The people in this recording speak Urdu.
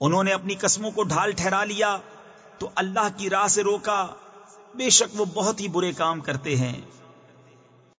انہوں نے اپنی قسموں کو ڈھال ٹھہرا لیا تو اللہ کی راہ سے روکا۔ بے شک وہ بہت ہی برے کام کرتے ہیں۔